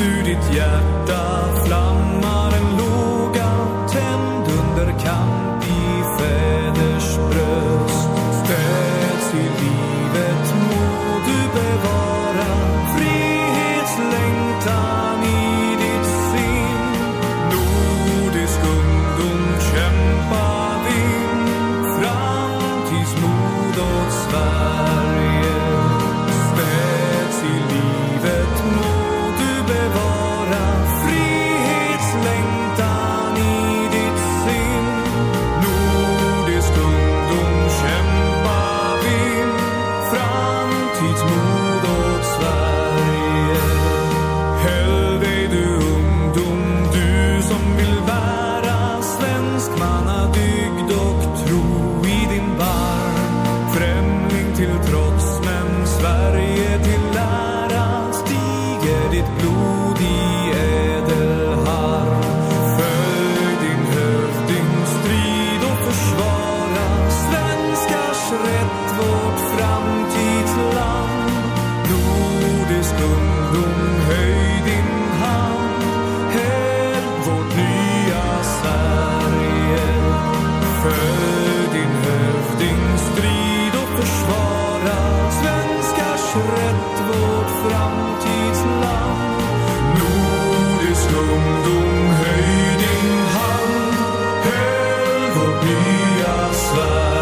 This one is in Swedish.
ur ditt hjärta flammar en men Sverige till ära stiger ditt blod i ädel harm. Följ din hövding, strid och försvara svenskars rätt, vårt framtidsland. Nordisk ungdom, höj din hand. Hävd vårt nya Sverige. Följ din hövding, strid och försvara vara svenskars rätt, vårt framtidsland. Nordisk ungdom, höj din hand, höj vårt nya Sverige.